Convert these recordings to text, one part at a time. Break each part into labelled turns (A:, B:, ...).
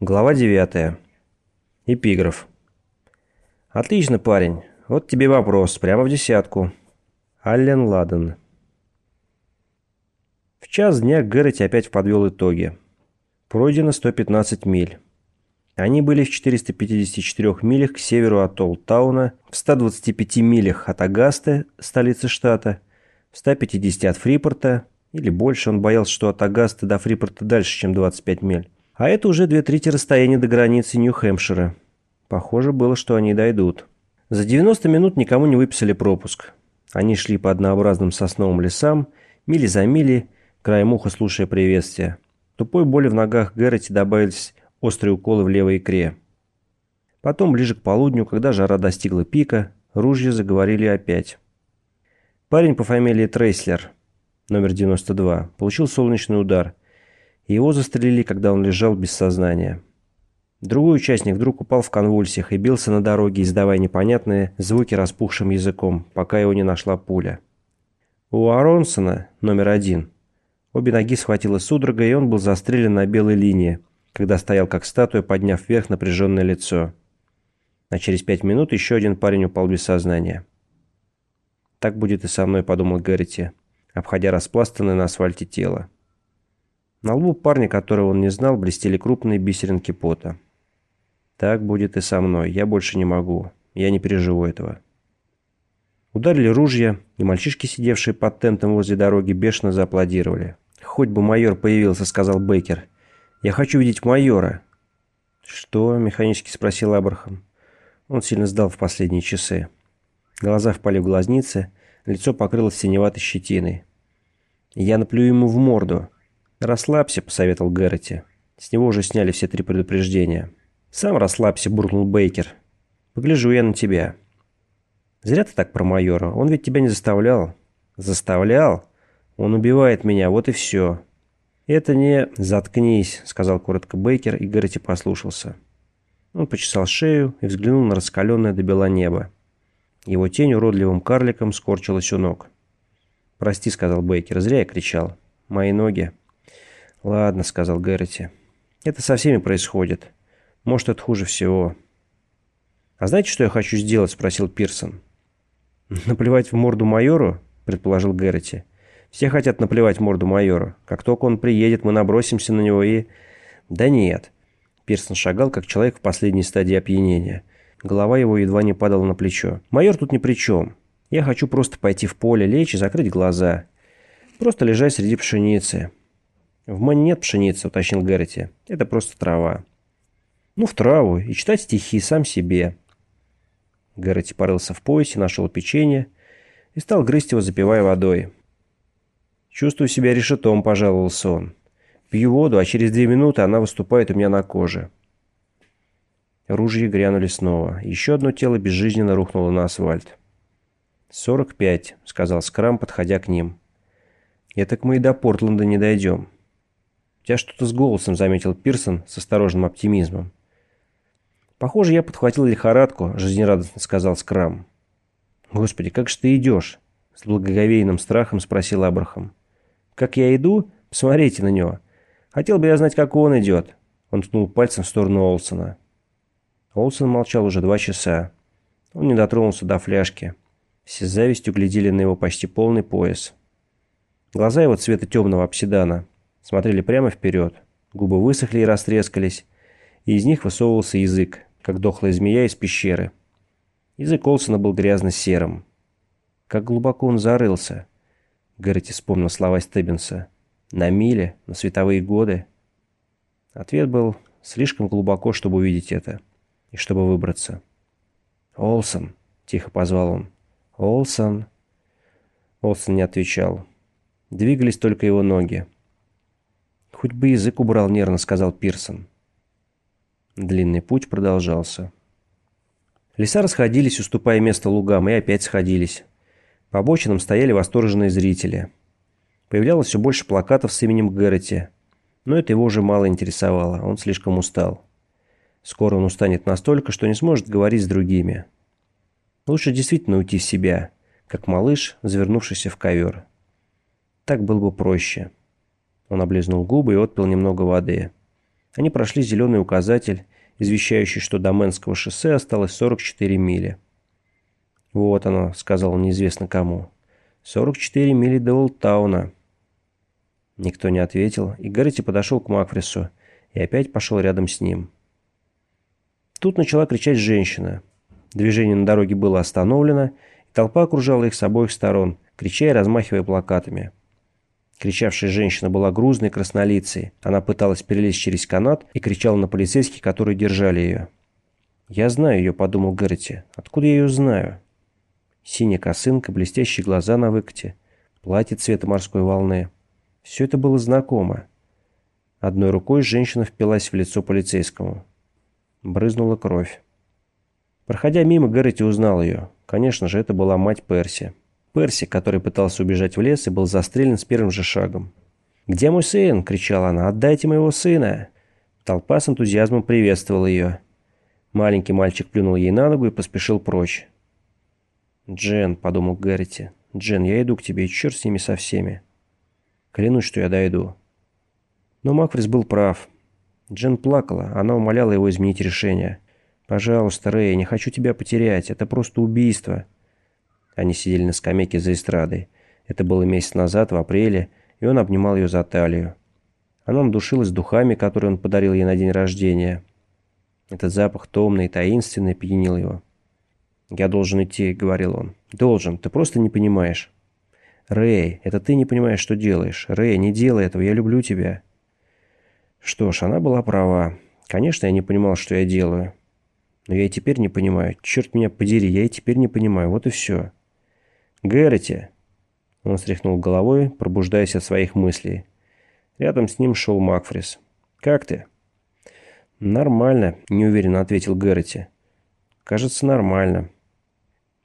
A: Глава 9. Эпиграф. «Отлично, парень. Вот тебе вопрос. Прямо в десятку». Аллен Ладен. В час дня Гэрроти опять подвел итоги. Пройдено 115 миль. Они были в 454 милях к северу от Олтауна, в 125 милях от Агасты, столицы штата, в 150 от Фрипорта, или больше, он боялся, что от Агасты до Фрипорта дальше, чем 25 миль. А это уже две трети расстояния до границы Нью-Хэмпшира. Похоже было, что они дойдут. За 90 минут никому не выписали пропуск. Они шли по однообразным сосновым лесам, мили за мили, краем уха слушая приветствия. Тупой боли в ногах Гэрроти добавились острые уколы в левой икре. Потом, ближе к полудню, когда жара достигла пика, ружья заговорили опять. Парень по фамилии Трейслер, номер 92, получил солнечный удар – его застрелили, когда он лежал без сознания. Другой участник вдруг упал в конвульсиях и бился на дороге, издавая непонятные звуки распухшим языком, пока его не нашла пуля. У Аронсона, номер один, обе ноги схватила судорога, и он был застрелен на белой линии, когда стоял как статуя, подняв вверх напряженное лицо. А через пять минут еще один парень упал без сознания. «Так будет и со мной», — подумал Гэрити, обходя распластанное на асфальте тело. На лбу парня, которого он не знал, блестели крупные бисеринки пота. «Так будет и со мной. Я больше не могу. Я не переживу этого». Ударили ружья, и мальчишки, сидевшие под тентом возле дороги, бешено зааплодировали. «Хоть бы майор появился», — сказал Бейкер. «Я хочу видеть майора». «Что?» — механически спросил Абрахам. Он сильно сдал в последние часы. Глаза впали в глазницы, лицо покрылось синеватой щетиной. «Я наплю ему в морду», «Расслабься», — посоветовал Гэрроти. С него уже сняли все три предупреждения. «Сам расслабься», — буркнул Бейкер. «Погляжу я на тебя». «Зря ты так про майора. Он ведь тебя не заставлял». «Заставлял? Он убивает меня, вот и все». «Это не...» «Заткнись», — сказал коротко Бейкер, и Гэрроти послушался. Он почесал шею и взглянул на раскаленное до бела небо. Его тень уродливым карликом скорчилась у ног. «Прости», — сказал Бейкер, — «зря я кричал. Мои ноги...» «Ладно», — сказал Гэрроти. «Это со всеми происходит. Может, это хуже всего». «А знаете, что я хочу сделать?» — спросил Пирсон. «Наплевать в морду майору?» — предположил Гэрроти. «Все хотят наплевать в морду майору. Как только он приедет, мы набросимся на него и...» «Да нет». Пирсон шагал, как человек в последней стадии опьянения. Голова его едва не падала на плечо. «Майор тут ни при чем. Я хочу просто пойти в поле, лечь и закрыть глаза. Просто лежать среди пшеницы. «В мане нет пшеницы», — уточнил Гэрроти. «Это просто трава». «Ну, в траву. И читать стихи сам себе». Гэрроти порылся в поясе, нашел печенье и стал грызть его, запивая водой. «Чувствую себя решетом», — пожаловался он. «Пью воду, а через две минуты она выступает у меня на коже». Ружья грянули снова. Еще одно тело безжизненно рухнуло на асфальт. «Сорок пять», — сказал Скрам, подходя к ним. «Этак мы и до Портленда не дойдем». «У тебя что-то с голосом», — заметил Пирсон с осторожным оптимизмом. «Похоже, я подхватил лихорадку», — жизнерадостно сказал Скрам. «Господи, как же ты идешь?» — с благоговейным страхом спросил Абрахам. «Как я иду? Посмотрите на него. Хотел бы я знать, как он идет». Он ткнул пальцем в сторону Олсона. Олсон молчал уже два часа. Он не дотронулся до фляжки. Все с завистью глядели на его почти полный пояс. Глаза его цвета темного обсидана смотрели прямо вперед. Губы высохли и растрескались, и из них высовывался язык, как дохлая змея из пещеры. Язык Олсона был грязно-серым. Как глубоко он зарылся. Гэрроти вспомнил слова Стеббинса. На миле, на световые годы. Ответ был слишком глубоко, чтобы увидеть это. И чтобы выбраться. «Олсон!» — тихо позвал он. «Олсон!» Олсон не отвечал. Двигались только его ноги. «Хоть бы язык убрал», — нервно сказал Пирсон. Длинный путь продолжался. Леса расходились, уступая место лугам, и опять сходились. По обочинам стояли восторженные зрители. Появлялось все больше плакатов с именем Гэрроти, но это его уже мало интересовало, он слишком устал. Скоро он устанет настолько, что не сможет говорить с другими. Лучше действительно уйти в себя, как малыш, завернувшийся в ковер. Так было бы проще. Он облизнул губы и отпил немного воды. Они прошли зеленый указатель, извещающий, что до Мэнского шоссе осталось 44 мили. «Вот оно», — сказал неизвестно кому. «44 мили до Олтауна». Никто не ответил, и Гэрроти подошел к Макфрису и опять пошел рядом с ним. Тут начала кричать женщина. Движение на дороге было остановлено, и толпа окружала их с обоих сторон, крича и размахивая плакатами. Кричавшая женщина была грузной краснолицей. Она пыталась перелезть через канат и кричала на полицейских, которые держали ее. «Я знаю ее», — подумал Гэрроти. «Откуда я ее знаю?» Синяя косынка, блестящие глаза на выкате, платье цвета морской волны. Все это было знакомо. Одной рукой женщина впилась в лицо полицейскому. Брызнула кровь. Проходя мимо, Гэрроти узнал ее. Конечно же, это была мать Перси. Перси, который пытался убежать в лес и был застрелен с первым же шагом. «Где мой сын?» – кричала она. «Отдайте моего сына!» Толпа с энтузиазмом приветствовала ее. Маленький мальчик плюнул ей на ногу и поспешил прочь. «Джен», — подумал Гэрроти, — «Джен, я иду к тебе, и черт с ними со всеми. Клянусь, что я дойду». Но Макфрис был прав. Джен плакала, она умоляла его изменить решение. «Пожалуйста, Рэй, не хочу тебя потерять, это просто убийство». Они сидели на скамейке за эстрадой. Это было месяц назад, в апреле, и он обнимал ее за талию. Она надушилась духами, которые он подарил ей на день рождения. Этот запах томный и таинственный пьянил его. «Я должен идти», — говорил он. «Должен. Ты просто не понимаешь». «Рэй, это ты не понимаешь, что делаешь. Рэй, не делай этого. Я люблю тебя». Что ж, она была права. Конечно, я не понимал, что я делаю. Но я и теперь не понимаю. Черт меня подери, я и теперь не понимаю. Вот и все. «Гэрроти!» Он стряхнул головой, пробуждаясь от своих мыслей. Рядом с ним шел Макфрис. «Как ты?» «Нормально», — неуверенно ответил Гэрроти. «Кажется, нормально».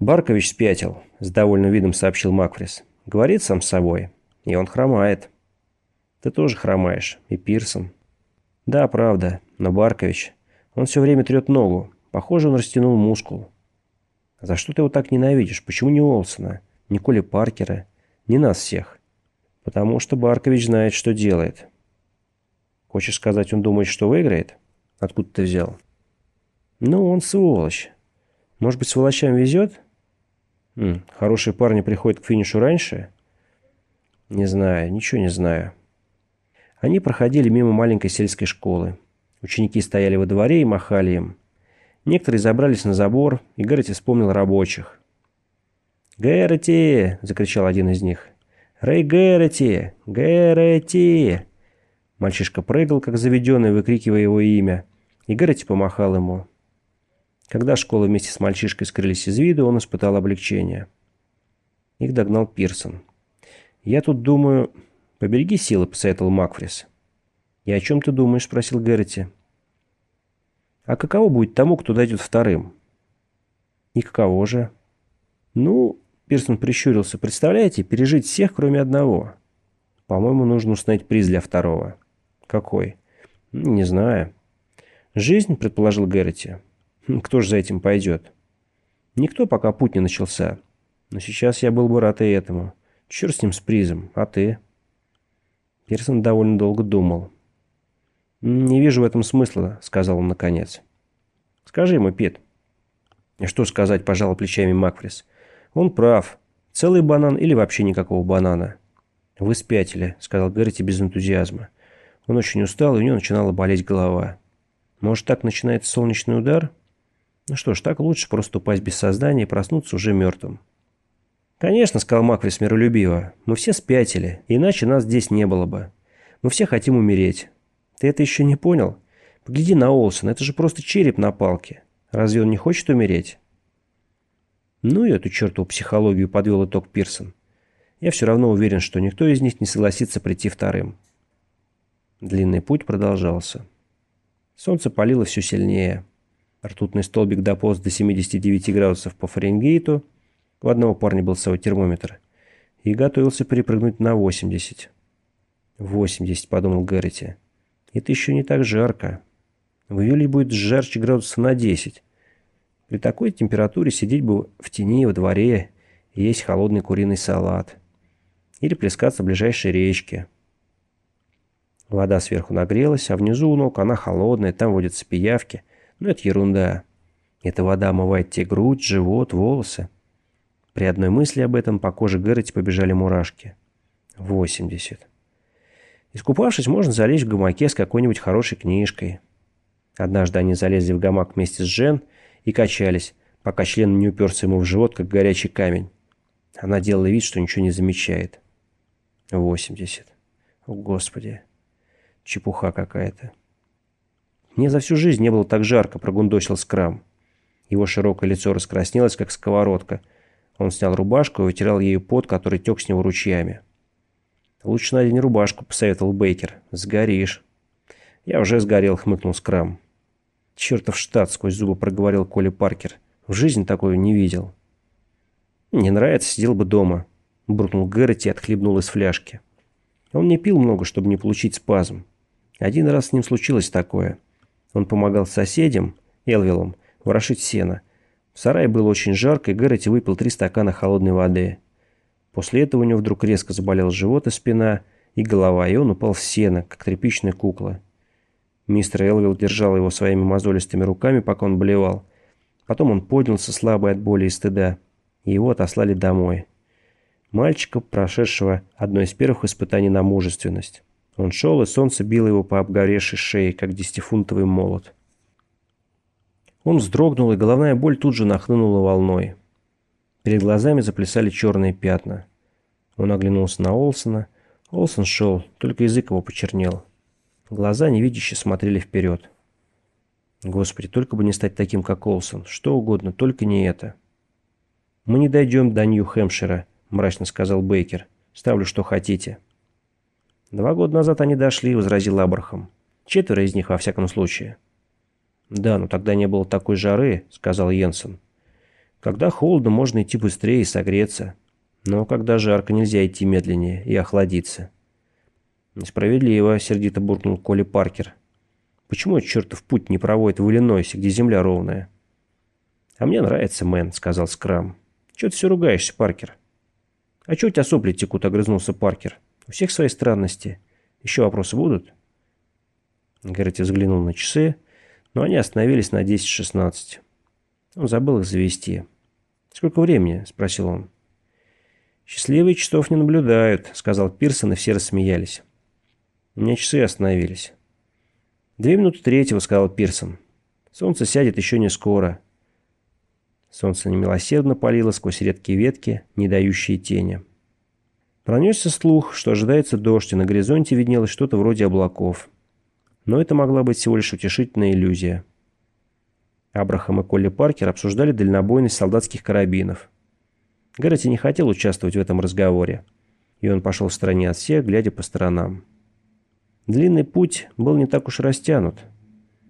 A: «Баркович спятил», — с довольным видом сообщил Макфрис. «Говорит сам с собой. И он хромает». «Ты тоже хромаешь. И Пирсон». «Да, правда. Но Баркович... Он все время трет ногу. Похоже, он растянул мускул». «За что ты его так ненавидишь? Почему не Олсона? Не Коли Паркера? Не нас всех?» «Потому что Баркович знает, что делает». «Хочешь сказать, он думает, что выиграет? Откуда ты взял?» «Ну, он сволочь. Может быть, сволочам везет?» М, хорошие парни приходят к финишу раньше? Не знаю, ничего не знаю. Они проходили мимо маленькой сельской школы. Ученики стояли во дворе и махали им. Некоторые забрались на забор, и Гэрроти вспомнил рабочих. «Гэрроти!» – закричал один из них. «Рэй Гэрроти! Гэрроти!» Мальчишка прыгал, как заведенный, выкрикивая его имя, и Гэрроти помахал ему. Когда школа вместе с мальчишкой скрылись из виду, он испытал облегчение. Их догнал Пирсон. «Я тут думаю...» «Побереги силы», — посоветовал Макфрис. «И о чем ты думаешь?» — спросил Гэрроти. «А каково будет тому, кто дойдет вторым?» «И каково же?» «Ну...» — Пирсон прищурился. «Представляете, пережить всех, кроме одного. По-моему, нужно установить приз для второго». «Какой?» «Не знаю». «Жизнь», — предположил Гэрроти. Кто же за этим пойдет? Никто, пока путь не начался. Но сейчас я был бы рад и этому. Черт с ним с призом. А ты? Пирсон довольно долго думал. «Не вижу в этом смысла», — сказал он наконец. «Скажи ему, Пит». «Что сказать?» – пожал плечами Макфрис. «Он прав. Целый банан или вообще никакого банана?» «Вы спятили», – сказал Гэрти без энтузиазма. Он очень устал, и у него начинала болеть голова. «Может, так начинается солнечный удар?» Ну что ж, так лучше просто упасть без сознания и проснуться уже мертвым. «Конечно», — сказал Маквис миролюбиво, — «мы все спятили, иначе нас здесь не было бы. Мы все хотим умереть. Ты это еще не понял? Погляди на Олсона, это же просто череп на палке. Разве он не хочет умереть?» «Ну и эту чертову психологию подвел итог Пирсон. Я все равно уверен, что никто из них не согласится прийти вторым». Длинный путь продолжался. Солнце палило все сильнее. Ртутный столбик дополз до 79 градусов по Фаренгейту. У одного парня был свой термометр. И готовился перепрыгнуть на 80. 80, подумал Гэрроти. Это еще не так жарко. В июле будет жарче градусов на 10. При такой температуре сидеть бы в тени во дворе и есть холодный куриный салат. Или плескаться в ближайшей речке. Вода сверху нагрелась, а внизу у ног она холодная, там водятся пиявки. Но это ерунда. Эта вода омывает тебе грудь, живот, волосы. При одной мысли об этом по коже Гэрроти побежали мурашки. 80. Искупавшись, можно залезть в гамаке с какой-нибудь хорошей книжкой. Однажды они залезли в гамак вместе с Жен и качались, пока член не уперся ему в живот, как горячий камень. Она делала вид, что ничего не замечает. 80. О, Господи. Чепуха какая-то. Мне за всю жизнь не было так жарко, прогундосил Скрам. Его широкое лицо раскраснелось, как сковородка. Он снял рубашку и вытирал ею пот, который тек с него ручьями. «Лучше надень рубашку», — посоветовал Бейкер. «Сгоришь». «Я уже сгорел», — хмыкнул Скрам. «Чертов штат», — сквозь зубы проговорил Коля Паркер. «В жизни такое не видел». «Не нравится, сидел бы дома», — буркнул Гэрроти и отхлебнул из фляжки. Он не пил много, чтобы не получить спазм. Один раз с ним случилось такое. Он помогал соседям, Элвилам, ворошить сено. В сарае было очень жарко, и Гэрроти выпил три стакана холодной воды. После этого у него вдруг резко заболел живот и спина, и голова, и он упал в сено, как тряпичная кукла. Мистер Элвилл держал его своими мозолистыми руками, пока он болевал. Потом он поднялся, слабый от боли и стыда, и его отослали домой. Мальчика, прошедшего одно из первых испытаний на мужественность. Он шел, и солнце било его по обгоревшей шее, как десятифунтовый молот. Он вздрогнул, и головная боль тут же нахлынула волной. Перед глазами заплясали черные пятна. Он оглянулся на Олсона. Олсон шел, только язык его почернел. Глаза невидяще смотрели вперед. Господи, только бы не стать таким, как Олсон. Что угодно, только не это. «Мы не дойдем до Нью-Хэмпшира», — мрачно сказал Бейкер. «Ставлю, что хотите». «Два года назад они дошли», — возразил Абрахам. «Четверо из них, во всяком случае». «Да, но тогда не было такой жары», — сказал Йенсен. Когда холодно, можно идти быстрее и согреться. Но когда жарко, нельзя идти медленнее и охладиться. Несправедливо, сердито буркнул Коли Паркер. Почему этот чертов путь не проводит в Иллинойсе, где земля ровная? А мне нравится, мэн, сказал Скрам. Чего ты все ругаешься, Паркер? А чего у тебя сопли текут, огрызнулся Паркер. У всех свои странности. Еще вопросы будут? Гэрти взглянул на часы, но они остановились на 10-16. Он забыл их завести. «Сколько времени?» – спросил он. «Счастливые часов не наблюдают», – сказал Пирсон, и все рассмеялись. У меня часы остановились. «Две минуты третьего», – сказал Пирсон. «Солнце сядет еще не скоро». Солнце немилосердно палило сквозь редкие ветки, не дающие тени. Пронесся слух, что ожидается дождь, и на горизонте виднелось что-то вроде облаков. Но это могла быть всего лишь утешительная иллюзия. Абрахам и Колли Паркер обсуждали дальнобойность солдатских карабинов. Гаррити не хотел участвовать в этом разговоре, и он пошел в стороне от всех, глядя по сторонам. Длинный путь был не так уж растянут.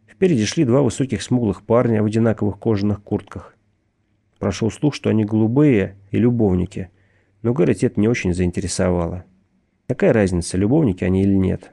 A: Впереди шли два высоких смуглых парня в одинаковых кожаных куртках. Прошел слух, что они голубые и любовники, но Гаррити это не очень заинтересовало. Какая разница, любовники они или нет?